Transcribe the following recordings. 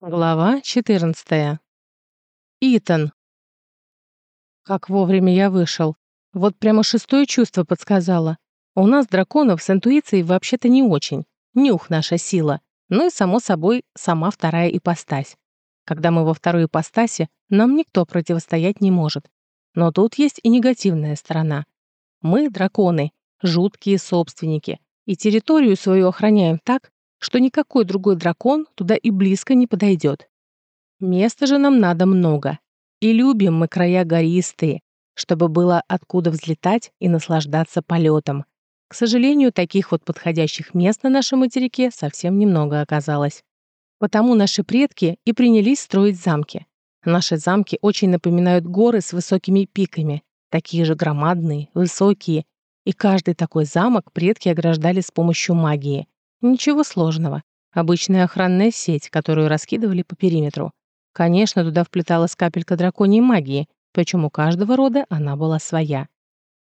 Глава 14. Итан. Как вовремя я вышел. Вот прямо шестое чувство подсказало. У нас, драконов, с интуицией вообще-то не очень. Нюх наша сила. Ну и, само собой, сама вторая ипостась. Когда мы во второй ипостаси, нам никто противостоять не может. Но тут есть и негативная сторона. Мы, драконы, жуткие собственники, и территорию свою охраняем так, что никакой другой дракон туда и близко не подойдет. Места же нам надо много. И любим мы края гористые, чтобы было откуда взлетать и наслаждаться полетом. К сожалению, таких вот подходящих мест на нашем материке совсем немного оказалось. Потому наши предки и принялись строить замки. Наши замки очень напоминают горы с высокими пиками, такие же громадные, высокие, и каждый такой замок предки ограждали с помощью магии. Ничего сложного. Обычная охранная сеть, которую раскидывали по периметру. Конечно, туда вплеталась капелька драконьей магии, причем у каждого рода она была своя.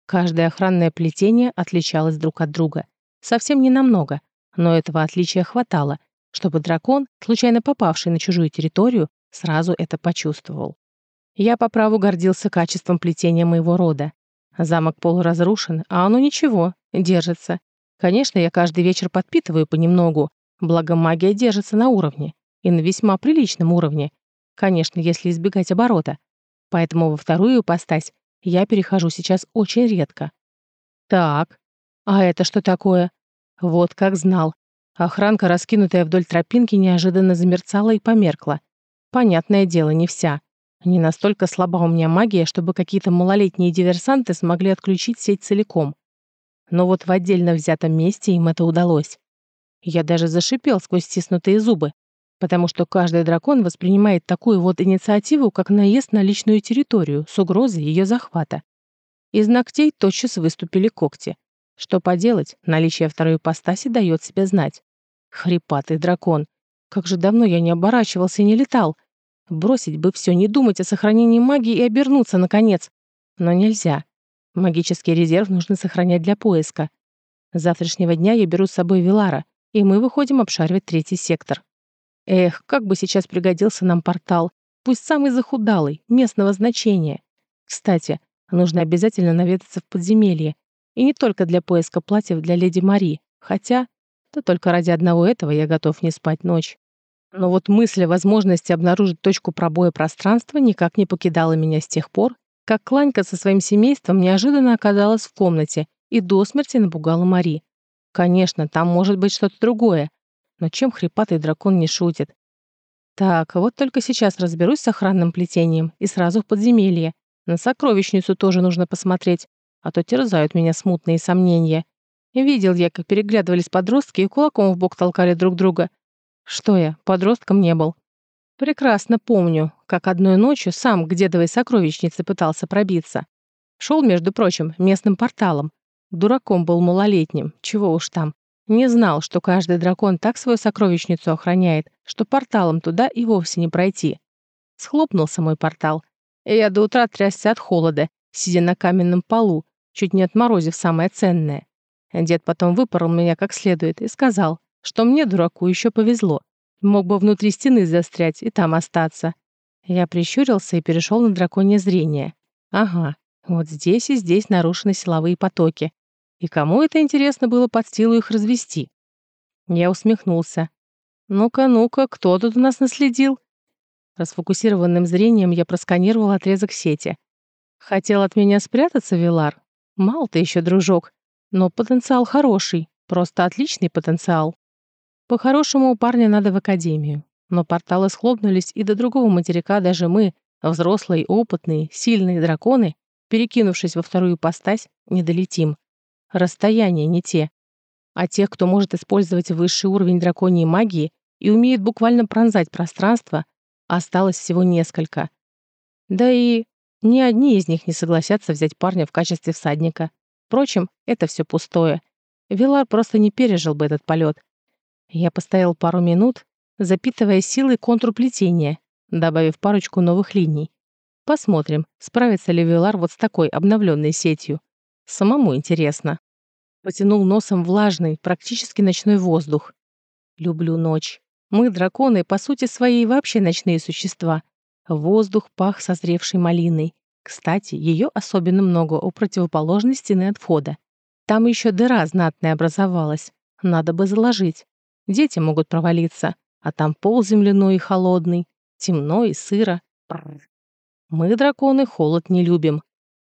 Каждое охранное плетение отличалось друг от друга. Совсем не намного, но этого отличия хватало, чтобы дракон, случайно попавший на чужую территорию, сразу это почувствовал. Я по праву гордился качеством плетения моего рода. Замок полуразрушен, а оно ничего, держится. Конечно, я каждый вечер подпитываю понемногу, благо магия держится на уровне, и на весьма приличном уровне, конечно, если избегать оборота. Поэтому во вторую ипостась я перехожу сейчас очень редко. Так, а это что такое? Вот как знал. Охранка, раскинутая вдоль тропинки, неожиданно замерцала и померкла. Понятное дело, не вся. Не настолько слаба у меня магия, чтобы какие-то малолетние диверсанты смогли отключить сеть целиком но вот в отдельно взятом месте им это удалось. Я даже зашипел сквозь стиснутые зубы, потому что каждый дракон воспринимает такую вот инициативу, как наезд на личную территорию с угрозой ее захвата. Из ногтей тотчас выступили когти. Что поделать, наличие второй ипостаси дает себя знать. Хрипатый дракон. Как же давно я не оборачивался и не летал. Бросить бы все, не думать о сохранении магии и обернуться, наконец. Но нельзя. Магический резерв нужно сохранять для поиска. С завтрашнего дня я беру с собой Вилара, и мы выходим обшаривать третий сектор. Эх, как бы сейчас пригодился нам портал, пусть самый захудалый, местного значения. Кстати, нужно обязательно наведаться в подземелье, и не только для поиска платьев для леди Мари, хотя, то только ради одного этого я готов не спать ночь. Но вот мысль о возможности обнаружить точку пробоя пространства никак не покидала меня с тех пор, как Кланька со своим семейством неожиданно оказалась в комнате и до смерти напугала Мари. Конечно, там может быть что-то другое, но чем хрипатый дракон не шутит? Так, вот только сейчас разберусь с охранным плетением и сразу в подземелье. На сокровищницу тоже нужно посмотреть, а то терзают меня смутные сомнения. Видел я, как переглядывались подростки и кулаком в бок толкали друг друга. Что я, подростком не был. Прекрасно помню, как одной ночью сам к дедовой сокровищнице пытался пробиться. Шел, между прочим, местным порталом. Дураком был малолетним, чего уж там. Не знал, что каждый дракон так свою сокровищницу охраняет, что порталом туда и вовсе не пройти. Схлопнулся мой портал, и я до утра трясся от холода, сидя на каменном полу, чуть не отморозив самое ценное. Дед потом выпорол меня как следует и сказал, что мне, дураку, еще повезло. Мог бы внутри стены застрять и там остаться. Я прищурился и перешел на драконье зрение. Ага, вот здесь и здесь нарушены силовые потоки. И кому это интересно было под силу их развести? Я усмехнулся. «Ну-ка, ну-ка, кто тут у нас наследил?» Расфокусированным зрением я просканировал отрезок сети. Хотел от меня спрятаться, Вилар? Мало ты еще, дружок. Но потенциал хороший, просто отличный потенциал. По-хорошему, у парня надо в академию. Но порталы схлопнулись, и до другого материка даже мы, взрослые, опытные, сильные драконы, перекинувшись во вторую постась, не долетим. Расстояния не те. А тех, кто может использовать высший уровень драконьей магии и умеет буквально пронзать пространство, осталось всего несколько. Да и ни одни из них не согласятся взять парня в качестве всадника. Впрочем, это все пустое. Вилар просто не пережил бы этот полет. Я постоял пару минут, запитывая силой контрплетения, добавив парочку новых линий. Посмотрим, справится ли Вилар вот с такой обновленной сетью. Самому интересно. Потянул носом влажный, практически ночной воздух. Люблю ночь. Мы, драконы, по сути своей вообще ночные существа. Воздух пах созревшей малиной. Кстати, ее особенно много у противоположной стены от входа. Там еще дыра знатная образовалась. Надо бы заложить. Дети могут провалиться, а там пол земляной и холодный, темно и сыро. Мы, драконы, холод не любим.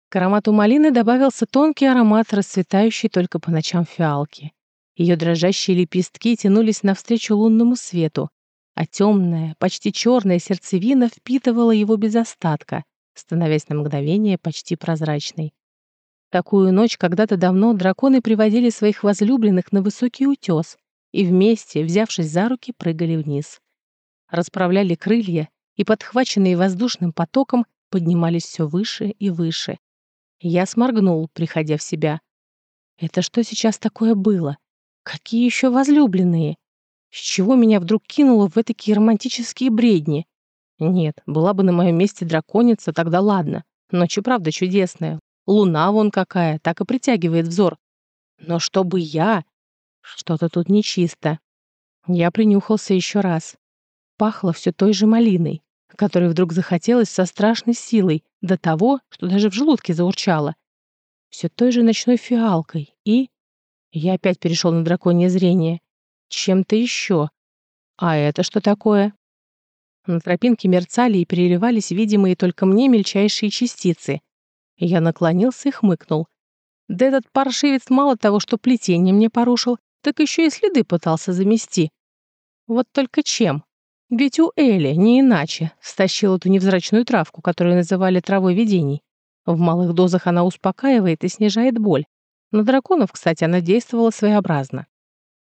К аромату малины добавился тонкий аромат, расцветающий только по ночам фиалки. Ее дрожащие лепестки тянулись навстречу лунному свету, а темная, почти черная сердцевина впитывала его без остатка, становясь на мгновение почти прозрачной. Такую ночь когда-то давно драконы приводили своих возлюбленных на высокий утес и вместе, взявшись за руки, прыгали вниз. Расправляли крылья и, подхваченные воздушным потоком, поднимались все выше и выше. Я сморгнул, приходя в себя. Это что сейчас такое было? Какие еще возлюбленные? С чего меня вдруг кинуло в такие романтические бредни? Нет, была бы на моем месте драконица, тогда ладно. Ночь и правда чудесная. Луна вон какая, так и притягивает взор. Но чтобы я... Что-то тут нечисто. Я принюхался еще раз. Пахло все той же малиной, которой вдруг захотелось со страшной силой, до того, что даже в желудке заурчало. Все той же ночной фиалкой и... Я опять перешел на драконье зрение чем-то еще. А это что такое? На тропинке мерцали и переливались видимые только мне мельчайшие частицы. Я наклонился и хмыкнул. Да этот паршивец мало того, что плетение мне порушил, так еще и следы пытался замести. Вот только чем? Ведь у Эли, не иначе, стащил эту невзрачную травку, которую называли травой видений. В малых дозах она успокаивает и снижает боль. На драконов, кстати, она действовала своеобразно.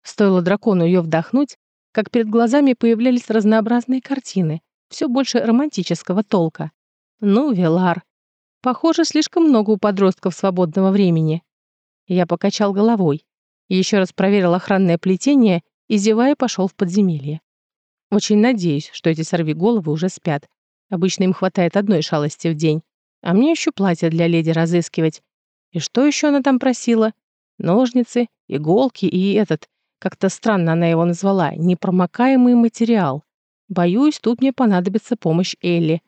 Стоило дракону ее вдохнуть, как перед глазами появлялись разнообразные картины, все больше романтического толка. Ну, Велар. Похоже, слишком много у подростков свободного времени. Я покачал головой. Еще раз проверил охранное плетение и, зевая, пошел в подземелье. Очень надеюсь, что эти сорвиголовы уже спят. Обычно им хватает одной шалости в день. А мне еще платье для леди разыскивать. И что еще она там просила? Ножницы, иголки и этот, как-то странно она его назвала. Непромокаемый материал. Боюсь, тут мне понадобится помощь Элли.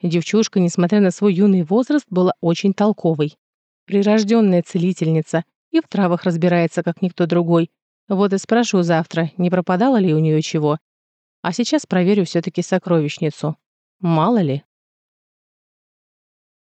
Девчушка, несмотря на свой юный возраст, была очень толковой. Прирожденная целительница и в травах разбирается, как никто другой. Вот и спрошу завтра, не пропадало ли у нее чего. А сейчас проверю все-таки сокровищницу. Мало ли.